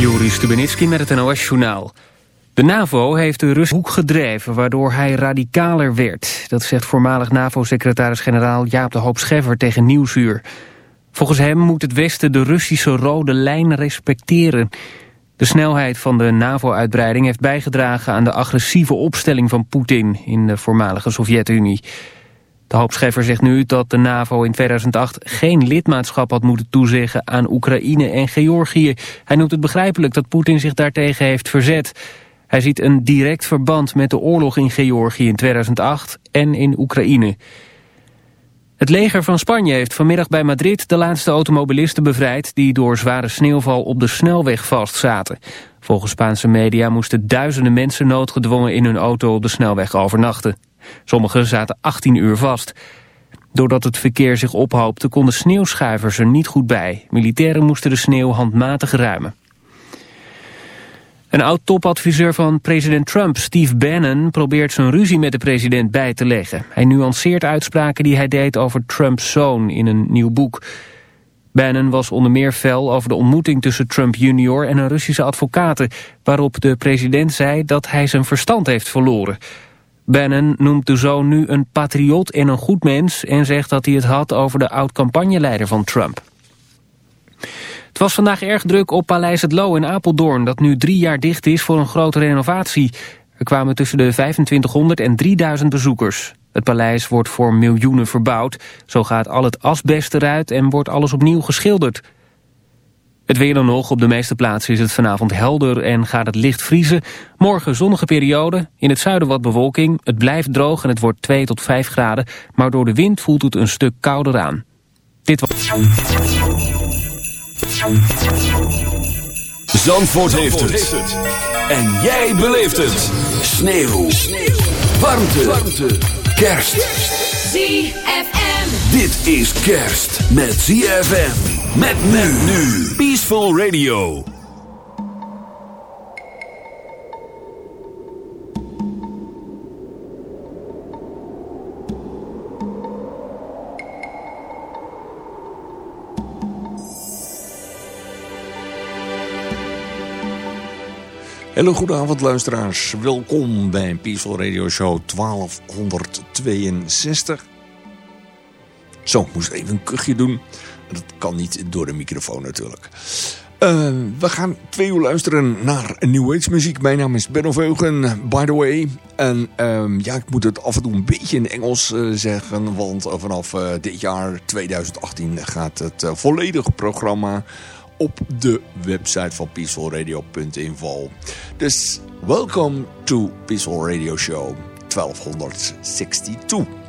Joris Stubenitski met het NOS-journaal. De NAVO heeft de Rus hoek gedreven, waardoor hij radicaler werd. Dat zegt voormalig NAVO-secretaris-generaal Jaap de Hoop Scheffer tegen Nieuwsuur. Volgens hem moet het Westen de Russische rode lijn respecteren. De snelheid van de NAVO-uitbreiding heeft bijgedragen aan de agressieve opstelling van Poetin in de voormalige Sovjet-Unie. De hoopscheffer zegt nu dat de NAVO in 2008 geen lidmaatschap had moeten toezeggen aan Oekraïne en Georgië. Hij noemt het begrijpelijk dat Poetin zich daartegen heeft verzet. Hij ziet een direct verband met de oorlog in Georgië in 2008 en in Oekraïne. Het leger van Spanje heeft vanmiddag bij Madrid de laatste automobilisten bevrijd... die door zware sneeuwval op de snelweg vastzaten. Volgens Spaanse media moesten duizenden mensen noodgedwongen in hun auto op de snelweg overnachten. Sommigen zaten 18 uur vast. Doordat het verkeer zich ophoopte konden sneeuwschuivers er niet goed bij. Militairen moesten de sneeuw handmatig ruimen. Een oud-topadviseur van president Trump, Steve Bannon, probeert zijn ruzie met de president bij te leggen. Hij nuanceert uitspraken die hij deed over Trumps zoon in een nieuw boek. Bannon was onder meer fel over de ontmoeting tussen Trump junior en een Russische advocaat, waarop de president zei dat hij zijn verstand heeft verloren. Bannon noemt de zoon nu een patriot en een goed mens... en zegt dat hij het had over de oud-campagneleider van Trump. Het was vandaag erg druk op Paleis het Loo in Apeldoorn... dat nu drie jaar dicht is voor een grote renovatie. Er kwamen tussen de 2500 en 3000 bezoekers. Het paleis wordt voor miljoenen verbouwd. Zo gaat al het asbest eruit en wordt alles opnieuw geschilderd... Het weer dan nog. Op de meeste plaatsen is het vanavond helder en gaat het licht vriezen. Morgen zonnige periode. In het zuiden wat bewolking. Het blijft droog en het wordt 2 tot 5 graden. Maar door de wind voelt het een stuk kouder aan. Dit was... Zandvoort, heeft, het. En jij beleeft het. Sneeuw. Sneeuw. Warmte. Warmte. Kerst. ZFM. Dit is kerst met ZFM. Met men nu. Peaceful Radio. Goede luisteraars. Welkom bij Peaceful Radio Show 1262. Zo, ik moest even een kuchje doen. Dat kan niet door de microfoon natuurlijk. Uh, we gaan twee uur luisteren naar New Age muziek. Mijn naam is Benno Veugen, by the way. En uh, ja, ik moet het af en toe een beetje in Engels uh, zeggen. Want vanaf uh, dit jaar, 2018, gaat het volledige programma op de website van peacefulradio.info. Dus welcome to Peaceful Radio Show 1262.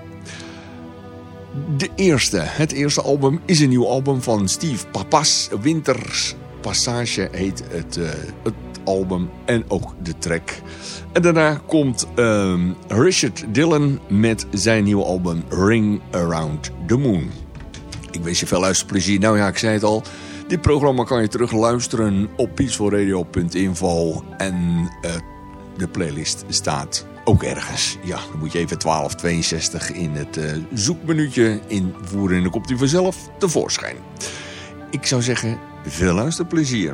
De eerste, het eerste album is een nieuw album van Steve Papas. Winters Passage heet het, uh, het album en ook de track. En daarna komt um, Richard Dillon met zijn nieuwe album Ring Around the Moon. Ik wens je veel luisterplezier. Nou ja, ik zei het al. Dit programma kan je terug luisteren op peacefulradio.info en uh, de playlist staat ook ergens. Ja, dan moet je even 1262 in het uh, invoeren en dan komt u vanzelf tevoorschijn. Ik zou zeggen, veel luisterplezier.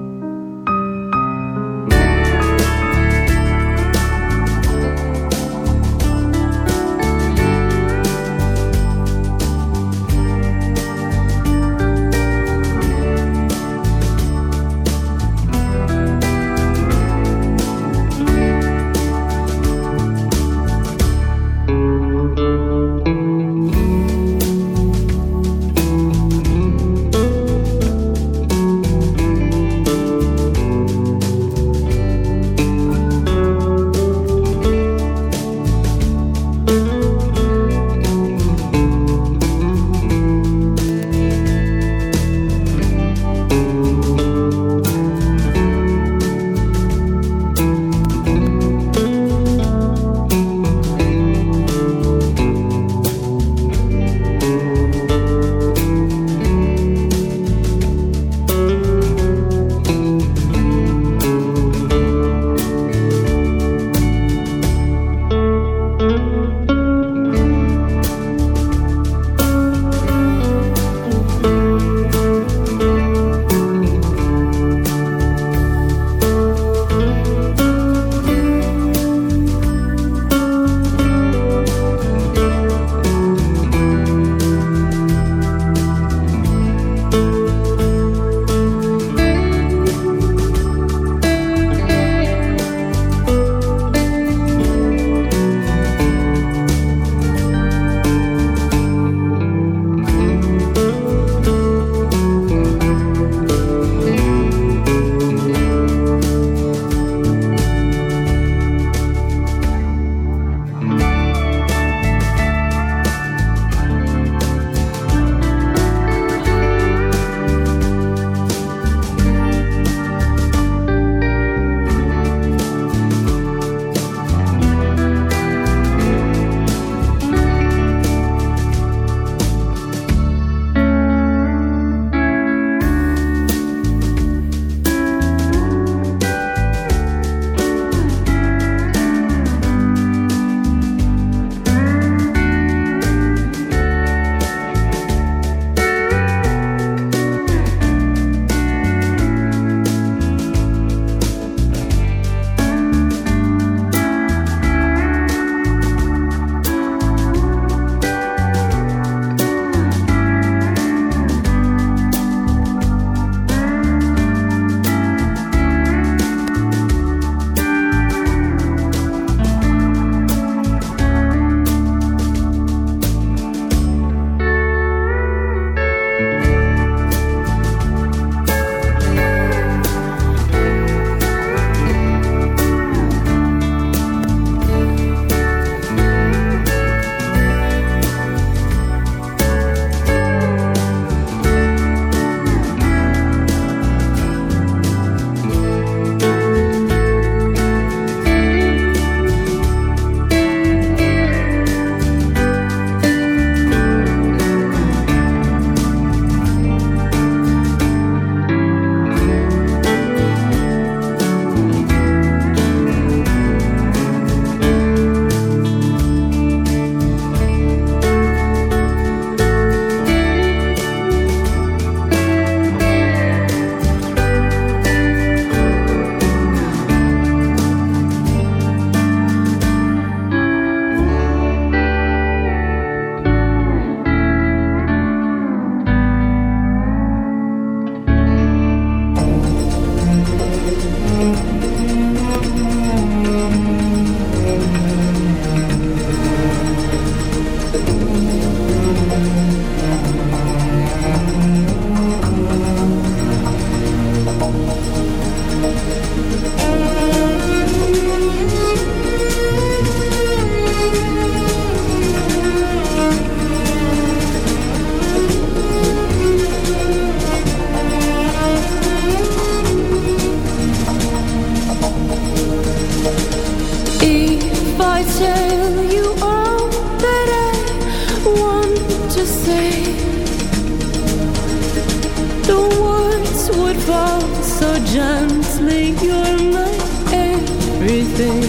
so gently. You're my everything.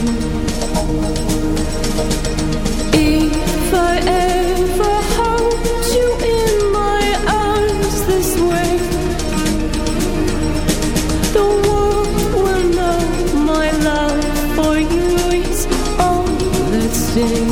If I ever hold you in my arms this way, the world will know my love for you is all that's.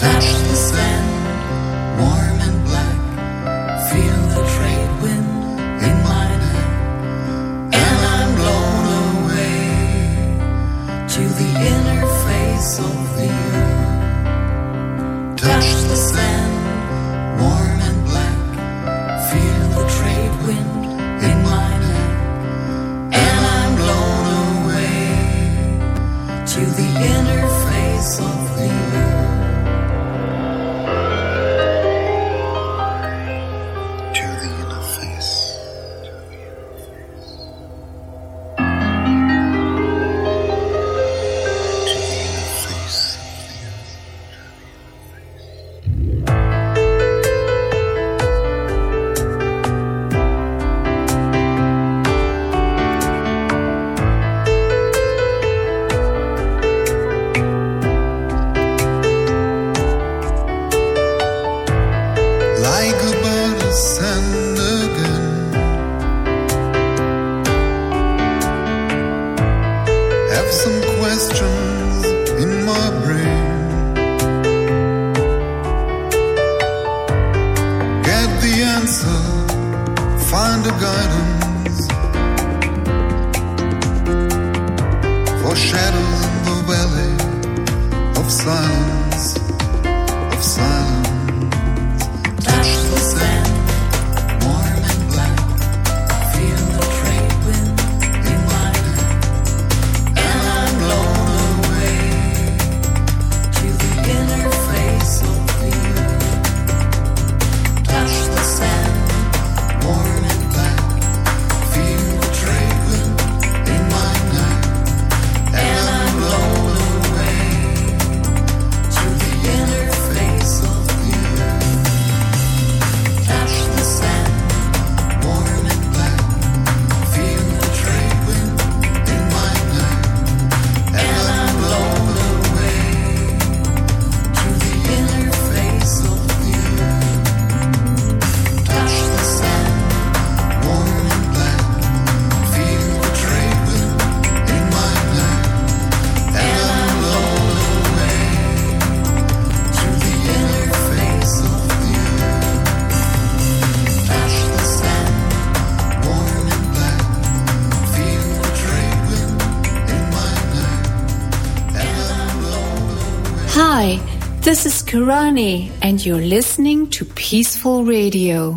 touch the sky. This is Kirani, and you're listening to Peaceful Radio.